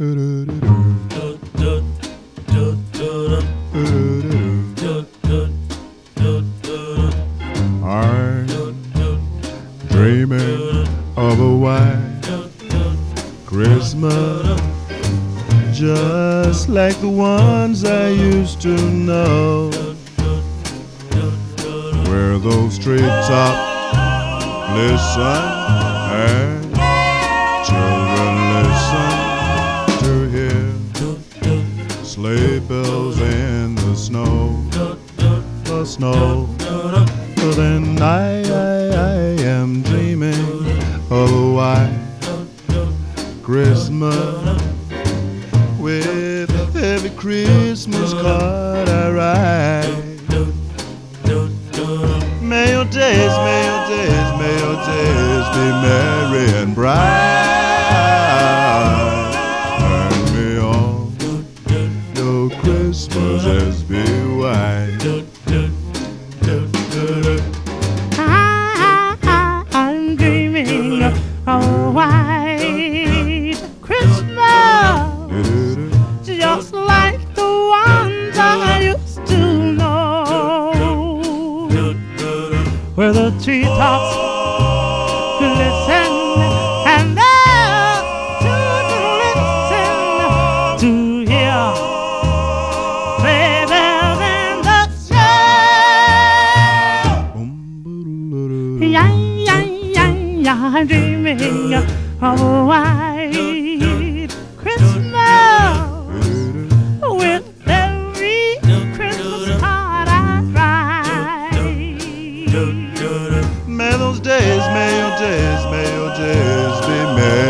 I'm dreaming of a white Christmas just like the ones I used to know. Where those treetops listen and snow, the snow. Well, then I, I, I am dreaming oh, of a white Christmas with every Christmas card I write. May your days, may your days, may your days be merry and bright. Christmases be white. I'm dreaming of a white Christmas, just like the ones I used to know, where the treetops glisten Yeah, yeah, yeah, yeah, dreaming of a white Christmas with every Christmas card I write. May those days, may your days, may your days be merry